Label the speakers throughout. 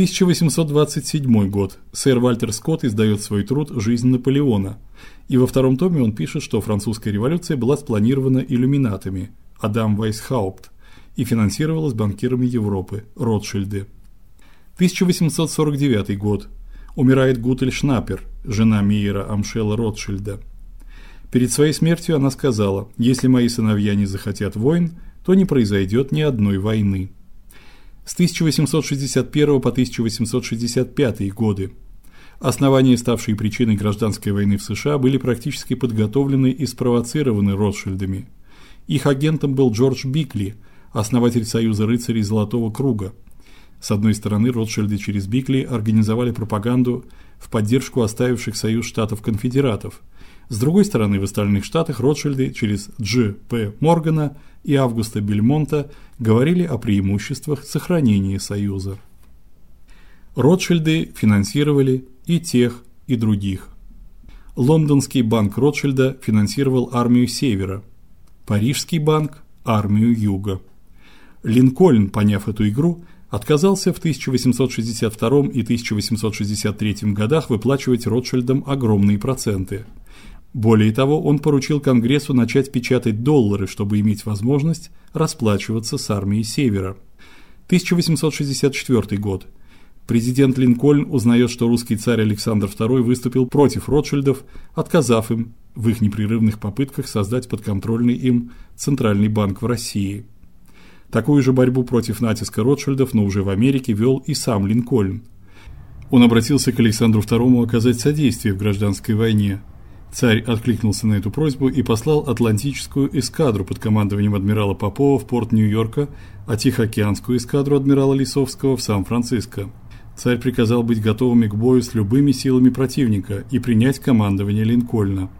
Speaker 1: 1827 год. Сэр Вальтер Скотт издает свой труд Жизнь Наполеона. И во втором томе он пишет, что французская революция была спланирована иллюминатами Адам Вайсхаупт и финансировалась банкирами Европы Ротшильды. 1849 год. Умирает Гутель Шнапер, жена Мейера Амшела Ротшильда. Перед своей смертью она сказала: "Если мои сыновья не захотят войн, то не произойдет ни одной войны". С 1861 по 1865 годы основания, ставшие причиной гражданской войны в США, были практически подготовлены и спровоцированы Ротшильдами. Их агентом был Джордж Бикли, основатель Союза рыцарей Золотого круга. С одной стороны, Ротшильды через Бикли организовали пропаганду в поддержку оставивших Союз штатов конфедератов. С другой стороны, в остальных штатах Ротшильды через Дж. П. Моргана и Августа Бельмонта говорили о преимуществах сохранения союза. Ротшильды финансировали и тех, и других. Лондонский банк Ротшильда финансировал армию Севера, Парижский банк армию Юга. Линкольн, поняв эту игру, отказался в 1862 и 1863 годах выплачивать Ротшильдам огромные проценты. Более того, он поручил Конгрессу начать печатать доллары, чтобы иметь возможность расплачиваться с армией Севера. 1864 год. Президент Линкольн узнает, что русский царь Александр II выступил против Ротшильдов, отказав им в их непрерывных попытках создать подконтрольный им центральный банк в России. Такую же борьбу против натиска Ротшильдов, но уже в Америке вел и сам Линкольн. Он обратился к Александру II оказать содействие в гражданской войне. Царь откликнулся на эту просьбу и послал Атлантическую эскадру под командованием адмирала Попова в порт Нью-Йорка, а Тихоокеанскую эскадру адмирала Лисовского в Сан-Франциско. Царь приказал быть готовыми к бою с любыми силами противника и принять командование Линкольна.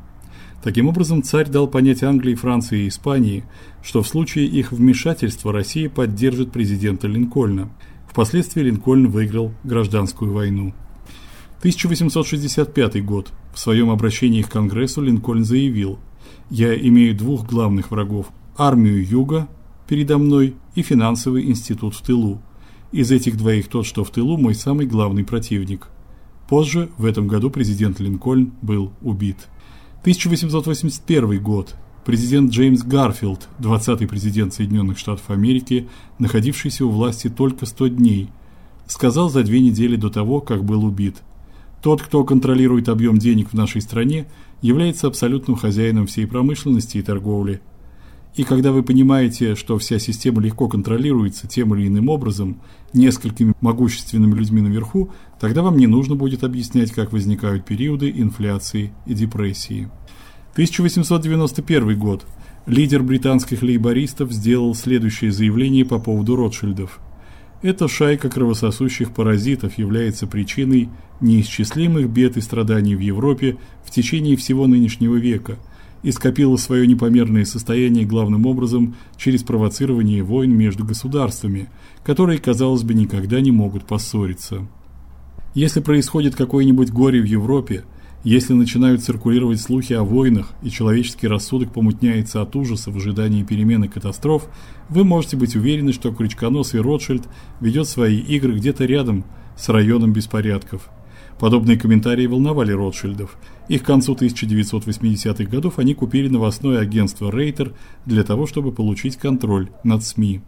Speaker 1: Таким образом, царь дал понять Англии, Франции и Испании, что в случае их вмешательства Россия поддержит президента Линкольна. Впоследствии Линкольн выиграл гражданскую войну. 1865 год. В своем обращении к Конгрессу Линкольн заявил: "Я имею двух главных врагов: армию Юга передо мной и финансовый институт в тылу. Из этих двоих тот, что в тылу, мой самый главный противник". Позже в этом году президент Линкольн был убит. 1881 год. Президент Джеймс Гарфилд, 20-й президент Соединенных Штатов Америки, находившийся у власти только 100 дней, сказал за две недели до того, как был убит: тот, кто контролирует объем денег в нашей стране, является абсолютным хозяином всей промышленности и торговли. И когда вы понимаете, что вся система легко контролируется тем или иным образом несколькими могущественными людьми наверху, тогда вам не нужно будет объяснять, как возникают периоды инфляции и депрессии. 1891 год. Лидер британских лейбористов сделал следующее заявление по поводу Ротшильдов. Эта шайка кровососущих паразитов является причиной неисчислимых бед и страданий в Европе в течение всего нынешнего века и скопила свое непомерное состояние главным образом через провоцирование войн между государствами, которые, казалось бы, никогда не могут поссориться. Если происходит какое-нибудь горе в Европе, если начинают циркулировать слухи о войнах и человеческий рассудок помутняется от ужаса в ожидании перемены катастроф, вы можете быть уверены, что крючконосый Ротшильд ведет свои игры где-то рядом с районом беспорядков. Подобные комментарии волновали Ротшильдов, и к концу 1980-х годов они купили новостное агентство Рейтер для того, чтобы получить контроль над СМИ.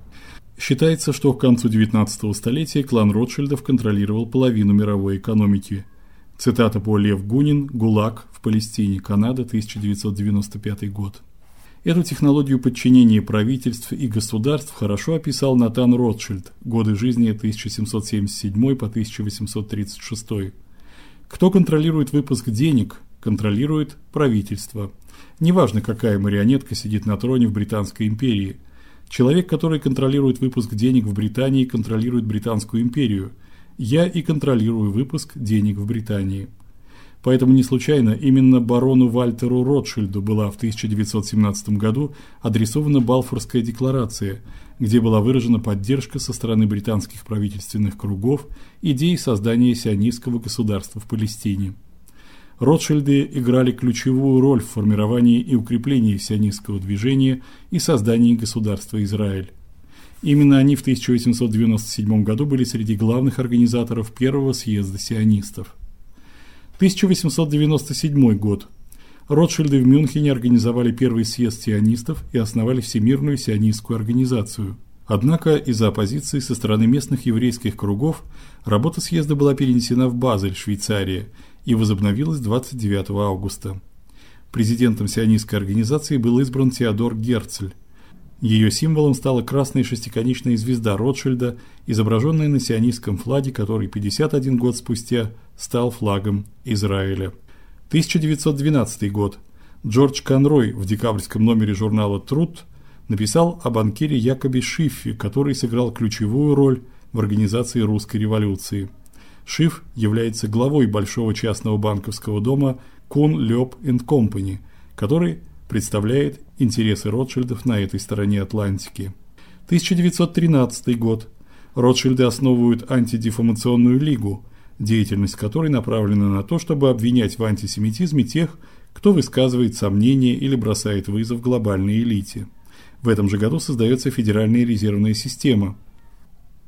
Speaker 1: Считается, что к концу 19 столетия клан Ротшильдов контролировал половину мировой экономики – Цитата по Лев Гунин, ГУЛАГ в Палестине, Канада, 1995 год. Эту технологию подчинения правительств и государств хорошо описал Натан Ротшильд. Годы жизни 1777 по 1836. Кто контролирует выпуск денег, контролирует правительство. Неважно, какая марионетка сидит на троне в британской империи. Человек, который контролирует выпуск денег в Британии, контролирует британскую империю я и контролирую выпуск денег в Британии. Поэтому не случайно именно барону Вальтеру Ротшильду была в 1917 году адресована Балфурская декларация, где была выражена поддержка со стороны британских правительственных кругов идеи создания сионистского государства в Палестине. Ротшильды играли ключевую роль в формировании и укреплении сионистского движения и создании государства Израиль. Именно они в 1897 году были среди главных организаторов первого съезда сионистов. 1897 год. Ротшильды в Мюнхене организовали первый съезд сионистов и основали Всемирную сионистскую организацию. Однако из-за оппозиции со стороны местных еврейских кругов работа съезда была перенесена в Базель, Швейцария, и возобновилась 29 августа. Президентом сионистской организации был избран Теодор Герцль. Ее символом стала красная шестиконечная звезда Ротшильда, изображенная на сионистском флаге, который 51 год спустя стал флагом Израиля. 1912 год. Джордж Конрой в декабрьском номере журнала Труд написал о банкире Якобе Шиффе, который сыграл ключевую роль в организации русской революции. Шиф является главой большого частного банковского дома Кун Лёб Company, который представляет интересы Ротшильдов на этой стороне Атлантики. 1913 год. Ротшильды основывают антидефамационную лигу, деятельность которой направлена на то, чтобы обвинять в антисемитизме тех, кто высказывает сомнения или бросает вызов глобальной элите. В этом же году создается Федеральная резервная система,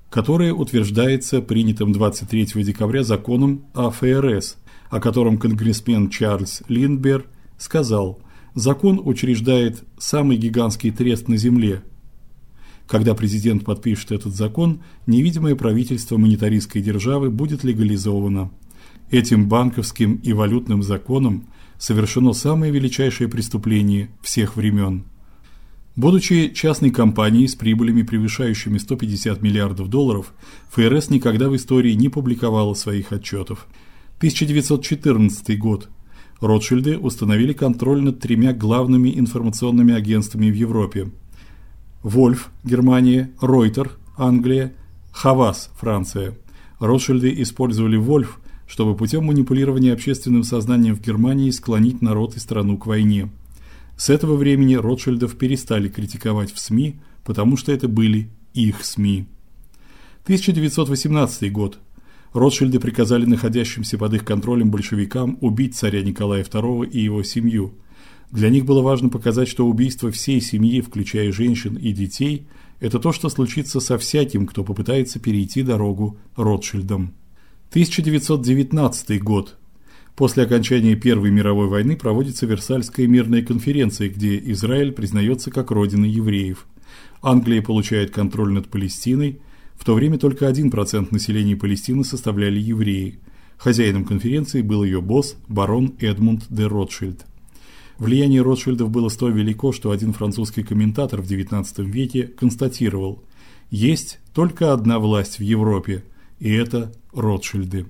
Speaker 1: которая утверждается принятым 23 декабря законом о ФРС, о котором конгрессмен Чарльз Линдберг сказал: Закон учреждает самый гигантский трест на земле. Когда президент подпишет этот закон, невидимое правительство монетаристской державы будет легализовано. Этим банковским и валютным законом совершено самое величайшее преступление всех времен. Будучи частной компанией с прибылями превышающими 150 миллиардов долларов, ФРС никогда в истории не публиковала своих отчетов. 1914 год. Ротшильды установили контроль над тремя главными информационными агентствами в Европе: Вольф Германия, Reuters Англия, Хавас Франция. Ротшильды использовали Вольф, чтобы путем манипулирования общественным сознанием в Германии склонить народ и страну к войне. С этого времени Ротшильдов перестали критиковать в СМИ, потому что это были их СМИ. 1918 год. Ротшильды приказали находящимся под их контролем большевикам убить царя Николая II и его семью. Для них было важно показать, что убийство всей семьи, включая женщин и детей, это то, что случится со всяким, кто попытается перейти дорогу Ротшильдам. 1919 год. После окончания Первой мировой войны проводится Версальская мирная конференция, где Израиль признается как родина евреев. Англия получает контроль над Палестиной, в то время только 1% населения Палестины составляли евреи. Хозяином конференции был ее босс, барон Эдмунд де Ротшильд. Влияние Ротшильдов было столь велико, что один французский комментатор в XIX веке констатировал: "Есть только одна власть в Европе, и это Ротшильды".